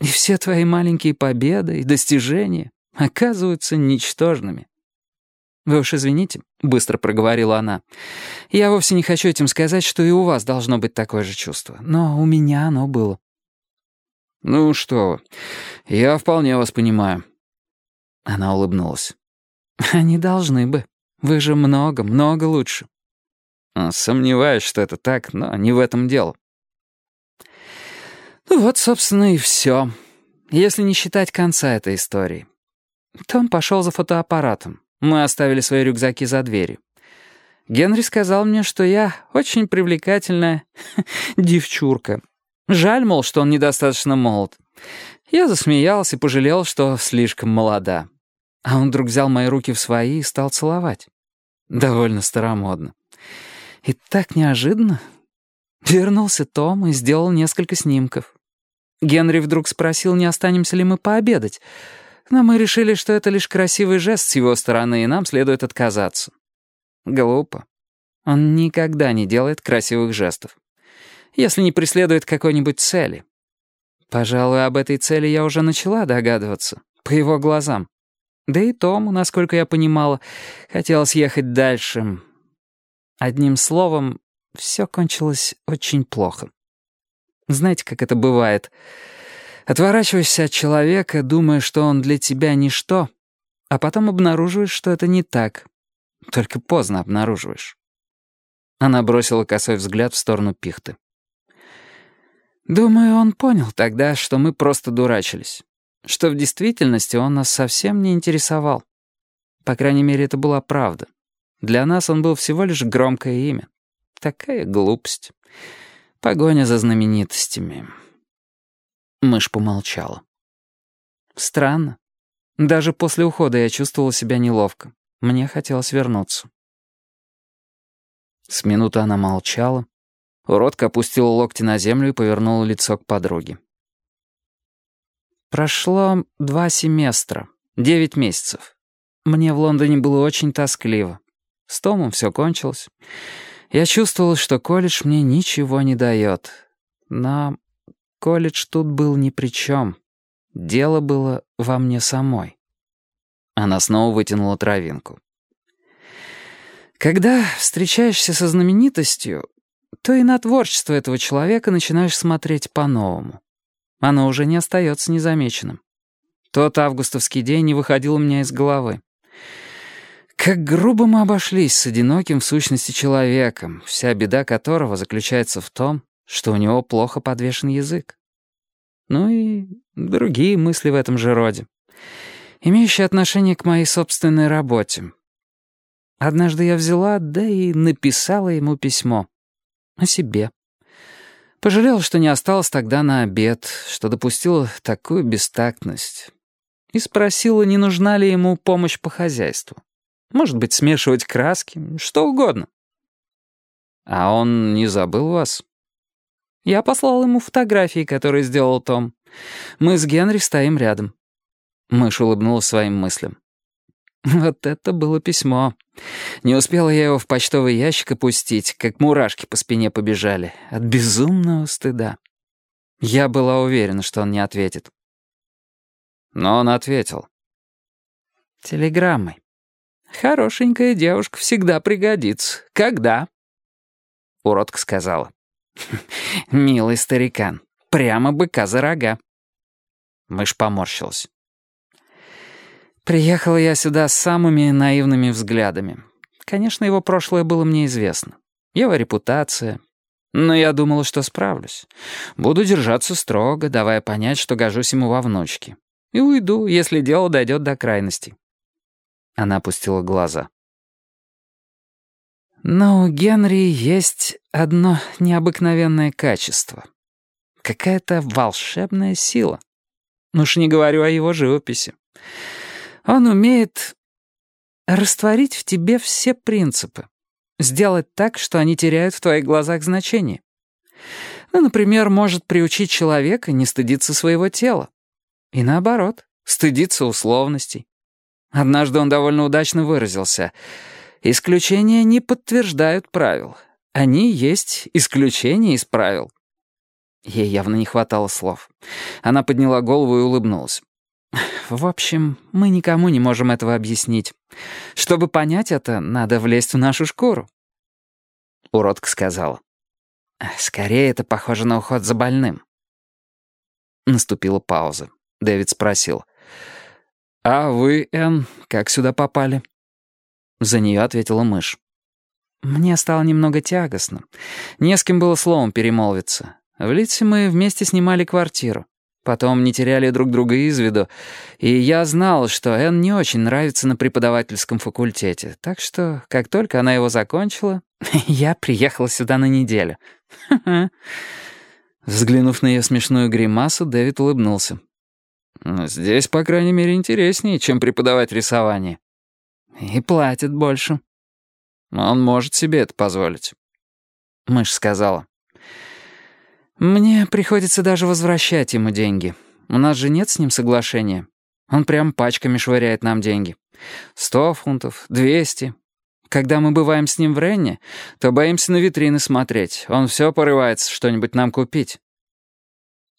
И все твои маленькие победы и достижения оказываются ничтожными. «Вы уж извините», — быстро проговорила она. «Я вовсе не хочу этим сказать, что и у вас должно быть такое же чувство. Но у меня оно было». «Ну что я вполне вас понимаю». Она улыбнулась. «Они должны бы. Вы же много, много лучше». «Сомневаюсь, что это так, но не в этом дело». Ну вот, собственно, и все. Если не считать конца этой истории. Том пошел за фотоаппаратом. Мы оставили свои рюкзаки за дверью. Генри сказал мне, что я очень привлекательная девчурка. Жаль, мол, что он недостаточно молод. Я засмеялся и пожалел, что слишком молода. А он вдруг взял мои руки в свои и стал целовать. Довольно старомодно. И так неожиданно. Вернулся Том и сделал несколько снимков. Генри вдруг спросил, не останемся ли мы пообедать. Но мы решили, что это лишь красивый жест с его стороны, и нам следует отказаться. Глупо. Он никогда не делает красивых жестов. Если не преследует какой-нибудь цели. Пожалуй, об этой цели я уже начала догадываться. По его глазам. Да и Тому, насколько я понимала, хотелось ехать дальше. Одним словом, все кончилось очень плохо. Знаете, как это бывает? Отворачиваешься от человека, думая, что он для тебя ничто, а потом обнаруживаешь, что это не так. Только поздно обнаруживаешь. Она бросила косой взгляд в сторону пихты. Думаю, он понял тогда, что мы просто дурачились. Что в действительности он нас совсем не интересовал. По крайней мере, это была правда. Для нас он был всего лишь громкое имя. Такая глупость. Погоня за знаменитостями. Мышь помолчала. Странно. Даже после ухода я чувствовала себя неловко. Мне хотелось вернуться. С минуты она молчала. Уродка опустила локти на землю и повернула лицо к подруге. Прошло два семестра, девять месяцев. Мне в Лондоне было очень тоскливо. С Томом все кончилось. Я чувствовала, что колледж мне ничего не дает. Но Колледж тут был ни при чем. Дело было во мне самой. Она снова вытянула травинку. Когда встречаешься со знаменитостью, то и на творчество этого человека начинаешь смотреть по-новому. Оно уже не остается незамеченным. Тот августовский день не выходил у меня из головы. Как грубо мы обошлись с одиноким в сущности человеком, вся беда которого заключается в том, что у него плохо подвешен язык. Ну и другие мысли в этом же роде, имеющие отношение к моей собственной работе. Однажды я взяла, да и написала ему письмо. О себе. Пожалела, что не осталась тогда на обед, что допустила такую бестактность. И спросила, не нужна ли ему помощь по хозяйству. Может быть, смешивать краски, что угодно. А он не забыл вас? Я послал ему фотографии, которые сделал Том. Мы с Генри стоим рядом». Мышь улыбнулась своим мыслям. Вот это было письмо. Не успела я его в почтовый ящик опустить, как мурашки по спине побежали. От безумного стыда. Я была уверена, что он не ответит. Но он ответил. Телеграммой. «Хорошенькая девушка всегда пригодится. Когда?» Уродка сказала. «Милый старикан, прямо быка за рога». Мышь поморщилась. Приехала я сюда с самыми наивными взглядами. Конечно, его прошлое было мне известно. Его репутация. Но я думала, что справлюсь. Буду держаться строго, давая понять, что гожусь ему во внучке. И уйду, если дело дойдет до крайностей. Она опустила глаза. Но у Генри есть одно необыкновенное качество. Какая-то волшебная сила. Ну уж не говорю о его живописи. Он умеет растворить в тебе все принципы. Сделать так, что они теряют в твоих глазах значение. Ну, например, может приучить человека не стыдиться своего тела. И наоборот, стыдиться условностей. Однажды он довольно удачно выразился — Исключения не подтверждают правил. Они есть исключения из правил. Ей явно не хватало слов. Она подняла голову и улыбнулась. «В общем, мы никому не можем этого объяснить. Чтобы понять это, надо влезть в нашу шкуру». Уродка сказала. «Скорее это похоже на уход за больным». Наступила пауза. Дэвид спросил. «А вы, Энн, как сюда попали?» За нее ответила мышь. «Мне стало немного тягостно. Не с кем было словом перемолвиться. В Литсе мы вместе снимали квартиру. Потом не теряли друг друга из виду. И я знал, что Энн не очень нравится на преподавательском факультете. Так что, как только она его закончила, я приехал сюда на неделю. Взглянув на ее смешную гримасу, Дэвид улыбнулся. «Здесь, по крайней мере, интереснее, чем преподавать рисование». «И платят больше». «Он может себе это позволить». Мышь сказала. «Мне приходится даже возвращать ему деньги. У нас же нет с ним соглашения. Он прям пачками швыряет нам деньги. Сто фунтов, двести. Когда мы бываем с ним в Ренне, то боимся на витрины смотреть. Он все порывается что-нибудь нам купить.